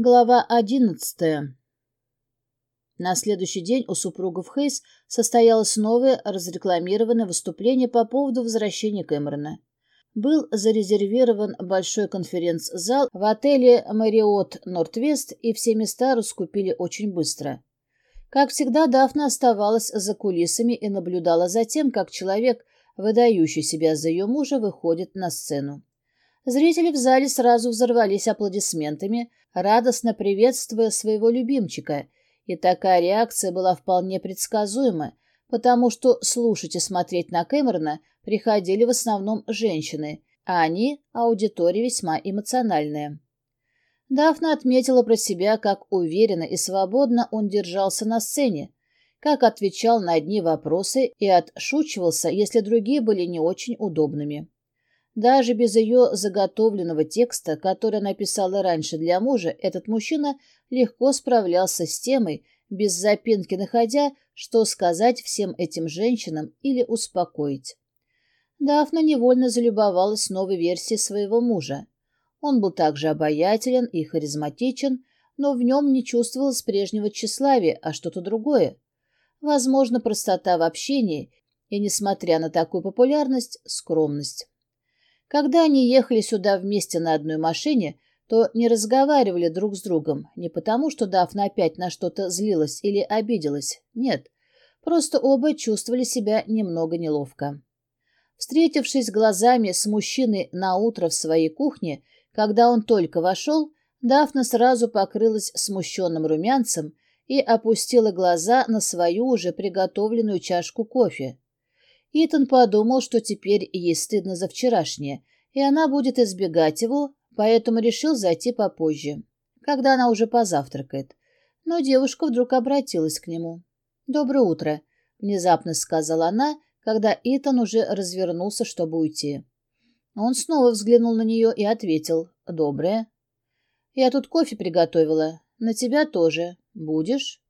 Глава одиннадцатая. На следующий день у супругов Хейс состоялось новое разрекламированное выступление по поводу возвращения Кэмерона. Был зарезервирован большой конференц-зал в отеле «Мариот Нортвест», и все места раскупили очень быстро. Как всегда, Дафна оставалась за кулисами и наблюдала за тем, как человек, выдающий себя за ее мужа, выходит на сцену. Зрители в зале сразу взорвались аплодисментами, радостно приветствуя своего любимчика, и такая реакция была вполне предсказуема, потому что слушать и смотреть на Кэмерона приходили в основном женщины, а они — аудитория весьма эмоциональная. Дафна отметила про себя, как уверенно и свободно он держался на сцене, как отвечал на одни вопросы и отшучивался, если другие были не очень удобными. Даже без ее заготовленного текста, который написала раньше для мужа, этот мужчина легко справлялся с темой, без запинки находя, что сказать всем этим женщинам или успокоить. Дафна невольно залюбовалась новой версией своего мужа. Он был также обаятелен и харизматичен, но в нем не чувствовалось прежнего тщеславия, а что-то другое. Возможно, простота в общении и, несмотря на такую популярность, скромность. Когда они ехали сюда вместе на одной машине, то не разговаривали друг с другом, не потому, что Дафна опять на что-то злилась или обиделась, нет, просто оба чувствовали себя немного неловко. Встретившись глазами с мужчиной на утро в своей кухне, когда он только вошел, Дафна сразу покрылась смущенным румянцем и опустила глаза на свою уже приготовленную чашку кофе. Итан подумал, что теперь ей стыдно за вчерашнее, и она будет избегать его, поэтому решил зайти попозже, когда она уже позавтракает. Но девушка вдруг обратилась к нему. «Доброе утро», — внезапно сказала она, когда Итан уже развернулся, чтобы уйти. Он снова взглянул на нее и ответил «Доброе». «Я тут кофе приготовила. На тебя тоже. Будешь?»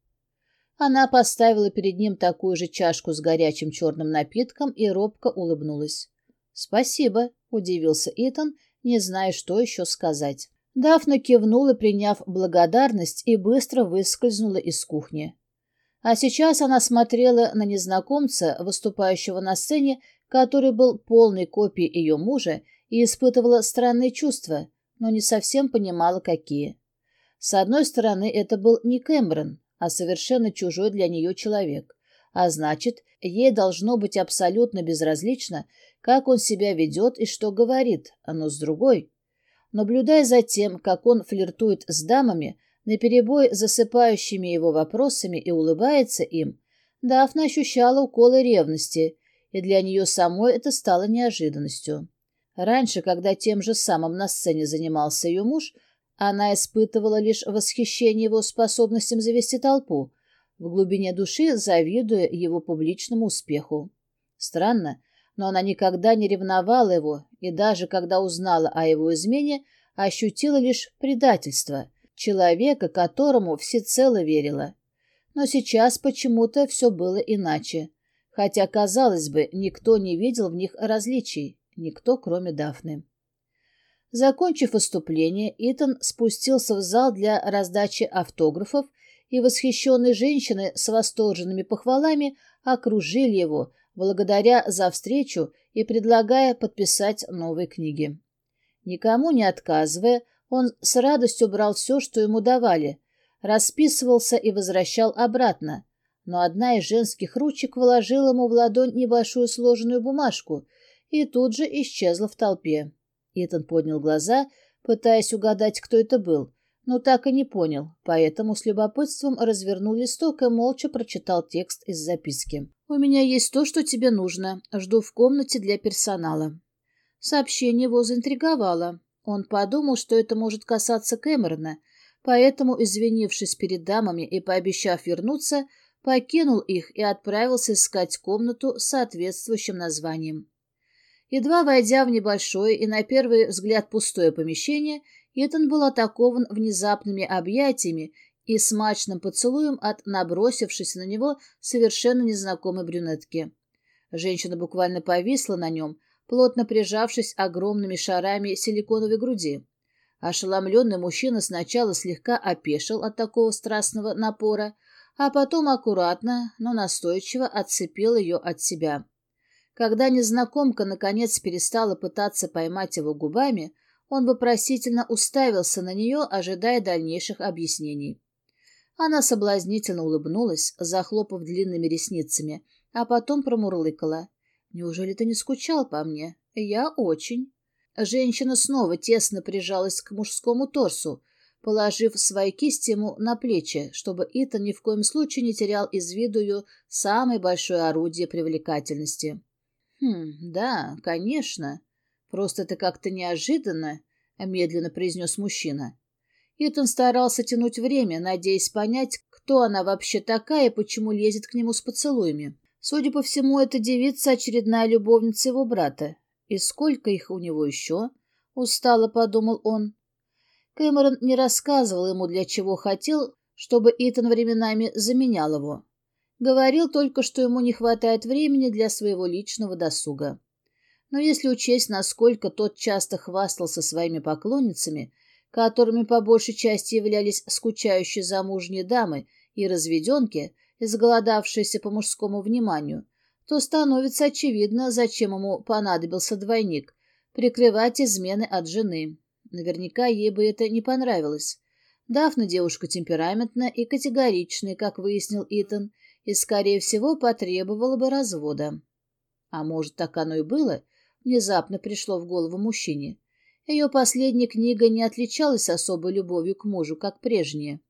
Она поставила перед ним такую же чашку с горячим черным напитком и робко улыбнулась. «Спасибо», — удивился Итан, не зная, что еще сказать. Дафна кивнула, приняв благодарность, и быстро выскользнула из кухни. А сейчас она смотрела на незнакомца, выступающего на сцене, который был полной копией ее мужа, и испытывала странные чувства, но не совсем понимала, какие. С одной стороны, это был не Кэмерон, а совершенно чужой для нее человек. А значит, ей должно быть абсолютно безразлично, как он себя ведет и что говорит, но с другой. Наблюдая за тем, как он флиртует с дамами, наперебой засыпающими его вопросами и улыбается им, Дафна ощущала уколы ревности, и для нее самой это стало неожиданностью. Раньше, когда тем же самым на сцене занимался ее муж, она испытывала лишь восхищение его способностям завести толпу, в глубине души завидуя его публичному успеху. Странно, но она никогда не ревновала его, и даже когда узнала о его измене, ощутила лишь предательство, человека, которому всецело верила. Но сейчас почему-то все было иначе, хотя, казалось бы, никто не видел в них различий, никто, кроме Дафны. Закончив выступление, Итан спустился в зал для раздачи автографов, и восхищенные женщины с восторженными похвалами окружили его, благодаря за встречу и предлагая подписать новые книги. Никому не отказывая, он с радостью брал все, что ему давали, расписывался и возвращал обратно, но одна из женских ручек вложила ему в ладонь небольшую сложенную бумажку и тут же исчезла в толпе. Итан поднял глаза, пытаясь угадать, кто это был, но так и не понял, поэтому с любопытством развернул листок и молча прочитал текст из записки. «У меня есть то, что тебе нужно. Жду в комнате для персонала». Сообщение его заинтриговало. Он подумал, что это может касаться Кэмерона, поэтому, извинившись перед дамами и пообещав вернуться, покинул их и отправился искать комнату с соответствующим названием. Едва войдя в небольшое и на первый взгляд пустое помещение, Итан был атакован внезапными объятиями и смачным поцелуем от набросившейся на него совершенно незнакомой брюнетки. Женщина буквально повисла на нем, плотно прижавшись огромными шарами силиконовой груди. Ошеломленный мужчина сначала слегка опешил от такого страстного напора, а потом аккуратно, но настойчиво отцепил ее от себя. Когда незнакомка наконец перестала пытаться поймать его губами, он вопросительно уставился на нее, ожидая дальнейших объяснений. Она соблазнительно улыбнулась, захлопав длинными ресницами, а потом промурлыкала. «Неужели ты не скучал по мне? Я очень». Женщина снова тесно прижалась к мужскому торсу, положив свои кисти ему на плечи, чтобы Итан ни в коем случае не терял из виду ее самое большое орудие привлекательности. «Хм, да, конечно. Просто это как-то неожиданно», — медленно произнес мужчина. Итан старался тянуть время, надеясь понять, кто она вообще такая и почему лезет к нему с поцелуями. Судя по всему, эта девица — очередная любовница его брата. И сколько их у него еще? Устало подумал он. Кэмерон не рассказывал ему, для чего хотел, чтобы Итан временами заменял его. Говорил только, что ему не хватает времени для своего личного досуга. Но если учесть, насколько тот часто хвастался своими поклонницами, которыми по большей части являлись скучающие замужние дамы и разведенки, изголодавшиеся по мужскому вниманию, то становится очевидно, зачем ему понадобился двойник — прикрывать измены от жены. Наверняка ей бы это не понравилось. Дафна девушка темпераментная и категоричная, как выяснил Итан, и, скорее всего, потребовала бы развода. А может, так оно и было? Внезапно пришло в голову мужчине. Ее последняя книга не отличалась особой любовью к мужу, как прежняя.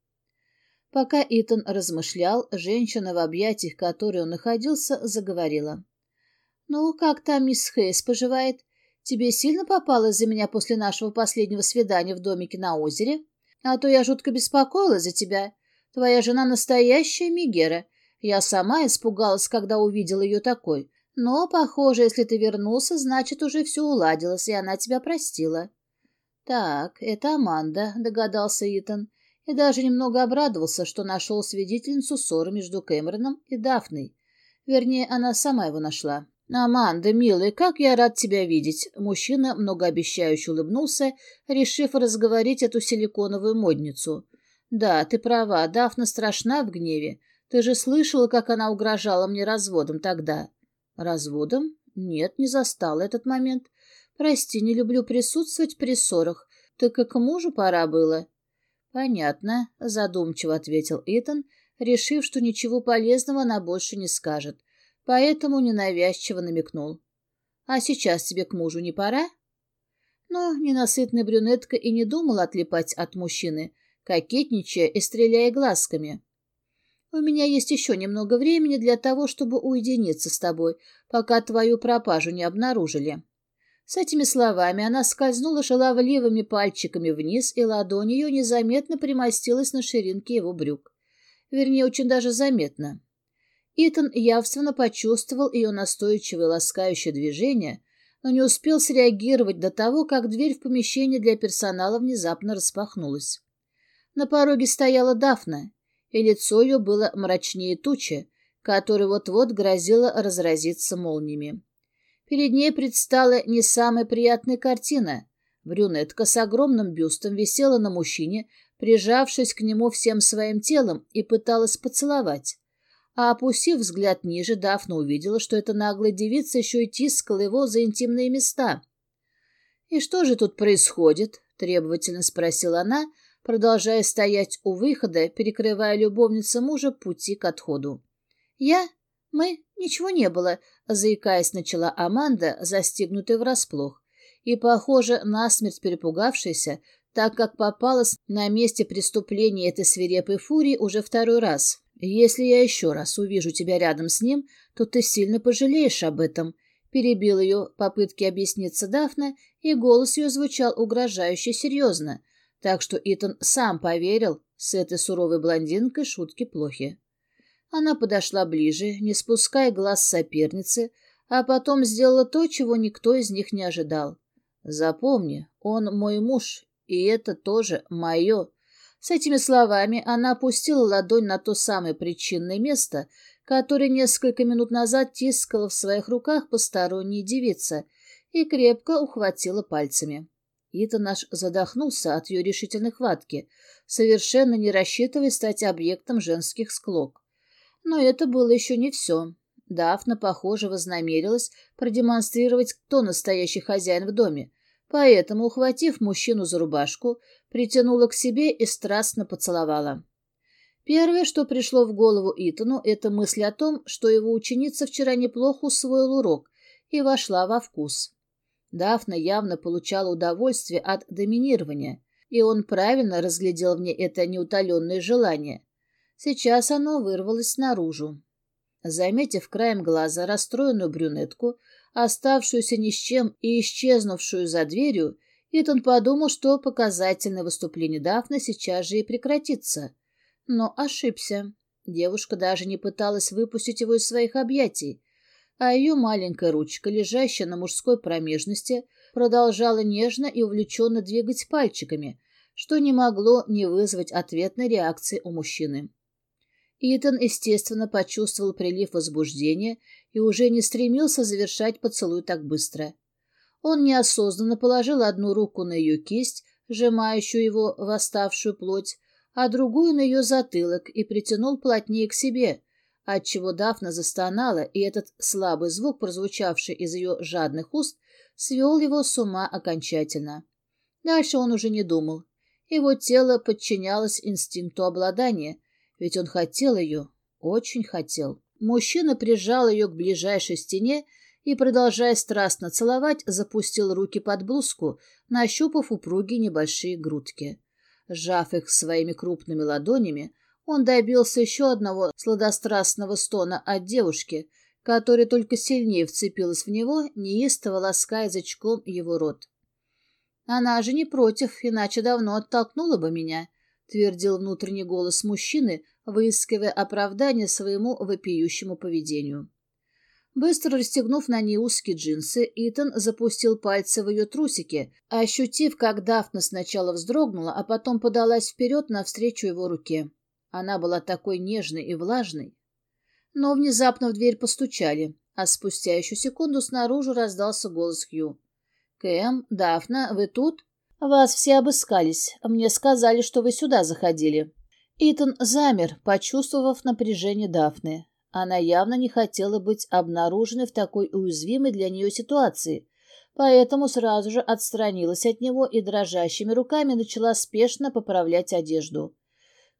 Пока Итан размышлял, женщина, в объятиях которой он находился, заговорила. «Ну, как там мисс Хейс поживает? Тебе сильно попало за меня после нашего последнего свидания в домике на озере? А то я жутко беспокоилась за тебя. Твоя жена настоящая Мигера. Я сама испугалась, когда увидела ее такой. Но, похоже, если ты вернулся, значит, уже все уладилось, и она тебя простила. Так, это Аманда, догадался Итан, и даже немного обрадовался, что нашел свидетельницу ссоры между Кэмероном и Дафной. Вернее, она сама его нашла. «Аманда, милая, как я рад тебя видеть!» Мужчина многообещающе улыбнулся, решив разговорить эту силиконовую модницу. «Да, ты права, Дафна страшна в гневе. Ты же слышала, как она угрожала мне разводом тогда?» Разводом? Нет, не застал этот момент. Прости, не люблю присутствовать при ссорах. Так и к мужу пора было. Понятно, задумчиво ответил Итан, решив, что ничего полезного она больше не скажет. Поэтому ненавязчиво намекнул. А сейчас тебе к мужу не пора? Но ненасытная брюнетка и не думала отлипать от мужчины, кокетничая и стреляя глазками. У меня есть еще немного времени для того, чтобы уединиться с тобой, пока твою пропажу не обнаружили». С этими словами она скользнула шаловливыми пальчиками вниз, и ладонь ее незаметно примостилась на ширинке его брюк. Вернее, очень даже заметно. Итан явственно почувствовал ее настойчивое ласкающее движение, но не успел среагировать до того, как дверь в помещение для персонала внезапно распахнулась. На пороге стояла Дафна, и лицо ее было мрачнее тучи, которая вот-вот грозила разразиться молниями. Перед ней предстала не самая приятная картина. Брюнетка с огромным бюстом висела на мужчине, прижавшись к нему всем своим телом, и пыталась поцеловать. А опустив взгляд ниже, Дафна увидела, что эта наглая девица еще и тискала его за интимные места. «И что же тут происходит?» — требовательно спросила она, продолжая стоять у выхода, перекрывая любовница мужа пути к отходу. «Я? Мы? Ничего не было», — заикаясь, начала Аманда, застигнутая врасплох, и, похоже, насмерть перепугавшаяся, так как попалась на месте преступления этой свирепой фурии уже второй раз. «Если я еще раз увижу тебя рядом с ним, то ты сильно пожалеешь об этом», — перебил ее попытки объясниться Дафна, и голос ее звучал угрожающе серьезно, так что Итан сам поверил, с этой суровой блондинкой шутки плохи. Она подошла ближе, не спуская глаз соперницы, а потом сделала то, чего никто из них не ожидал. «Запомни, он мой муж, и это тоже мое». С этими словами она опустила ладонь на то самое причинное место, которое несколько минут назад тискала в своих руках посторонняя девица, и крепко ухватила пальцами. Итан наш задохнулся от ее решительной хватки, совершенно не рассчитывая стать объектом женских склок. Но это было еще не все. Дафна, похоже, вознамерилась продемонстрировать, кто настоящий хозяин в доме, поэтому, ухватив мужчину за рубашку, притянула к себе и страстно поцеловала. Первое, что пришло в голову Итану, это мысль о том, что его ученица вчера неплохо усвоила урок и вошла во вкус. Дафна явно получала удовольствие от доминирования, и он правильно разглядел в ней это неутоленное желание. Сейчас оно вырвалось наружу. Заметив краем глаза расстроенную брюнетку, оставшуюся ни с чем и исчезнувшую за дверью, Итан подумал, что показательное выступление Дафны сейчас же и прекратится. Но ошибся. Девушка даже не пыталась выпустить его из своих объятий, а ее маленькая ручка, лежащая на мужской промежности, продолжала нежно и увлеченно двигать пальчиками, что не могло не вызвать ответной реакции у мужчины. Итан, естественно, почувствовал прилив возбуждения и уже не стремился завершать поцелуй так быстро. Он неосознанно положил одну руку на ее кисть, сжимающую его в оставшую плоть, а другую на ее затылок и притянул плотнее к себе, отчего Дафна застонала, и этот слабый звук, прозвучавший из ее жадных уст, свел его с ума окончательно. Дальше он уже не думал. Его тело подчинялось инстинкту обладания — ведь он хотел ее, очень хотел. Мужчина прижал ее к ближайшей стене и, продолжая страстно целовать, запустил руки под блузку, нащупав упругие небольшие грудки. Сжав их своими крупными ладонями, он добился еще одного сладострастного стона от девушки, которая только сильнее вцепилась в него, неистово лаская язычком его рот. Она же не против, иначе давно оттолкнула бы меня, — твердил внутренний голос мужчины, выискивая оправдание своему вопиющему поведению. Быстро расстегнув на ней узкие джинсы, Итан запустил пальцы в ее трусики, ощутив, как Дафна сначала вздрогнула, а потом подалась вперед навстречу его руке. Она была такой нежной и влажной. Но внезапно в дверь постучали, а спустя еще секунду снаружи раздался голос Хью. «Кэм, Дафна, вы тут?» «Вас все обыскались. Мне сказали, что вы сюда заходили». Итан замер, почувствовав напряжение Дафны. Она явно не хотела быть обнаруженной в такой уязвимой для нее ситуации, поэтому сразу же отстранилась от него и дрожащими руками начала спешно поправлять одежду.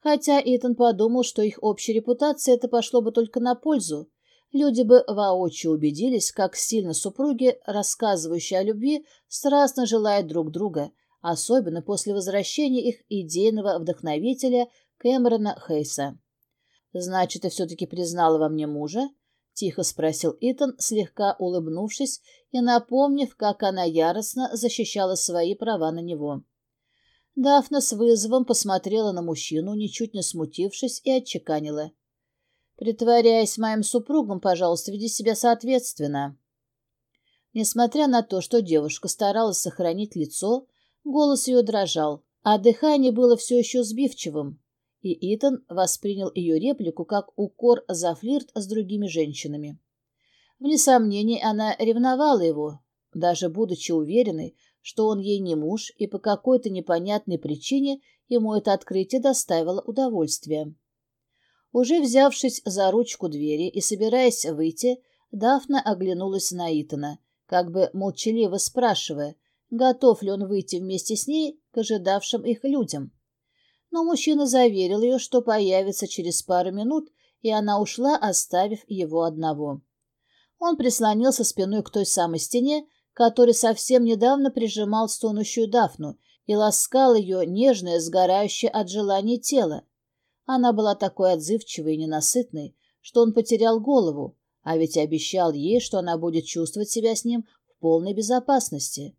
Хотя Итан подумал, что их общей репутации это пошло бы только на пользу. Люди бы воочию убедились, как сильно супруги, рассказывающие о любви, страстно желают друг друга, особенно после возвращения их идейного вдохновителя Кэмерона Хейса. «Значит, ты все-таки признала во мне мужа?» — тихо спросил Итан, слегка улыбнувшись и напомнив, как она яростно защищала свои права на него. Дафна с вызовом посмотрела на мужчину, ничуть не смутившись, и отчеканила. «Притворяясь моим супругом, пожалуйста, веди себя соответственно». Несмотря на то, что девушка старалась сохранить лицо, Голос ее дрожал, а дыхание было все еще сбивчивым, и Итан воспринял ее реплику как укор за флирт с другими женщинами. Вне сомнений, она ревновала его, даже будучи уверенной, что он ей не муж, и по какой-то непонятной причине ему это открытие доставило удовольствие. Уже взявшись за ручку двери и собираясь выйти, Дафна оглянулась на Итана, как бы молчаливо спрашивая, готов ли он выйти вместе с ней к ожидавшим их людям. Но мужчина заверил ее, что появится через пару минут, и она ушла, оставив его одного. Он прислонился спиной к той самой стене, который совсем недавно прижимал стонущую Дафну и ласкал ее нежное, сгорающее от желания тело. Она была такой отзывчивой и ненасытной, что он потерял голову, а ведь обещал ей, что она будет чувствовать себя с ним в полной безопасности.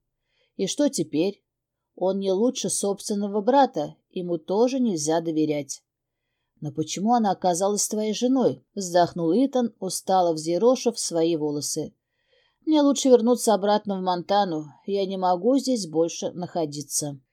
И что теперь? Он не лучше собственного брата, ему тоже нельзя доверять. Но почему она оказалась твоей женой? Вздохнул Итан, устало взъерошив свои волосы. Мне лучше вернуться обратно в Монтану. Я не могу здесь больше находиться.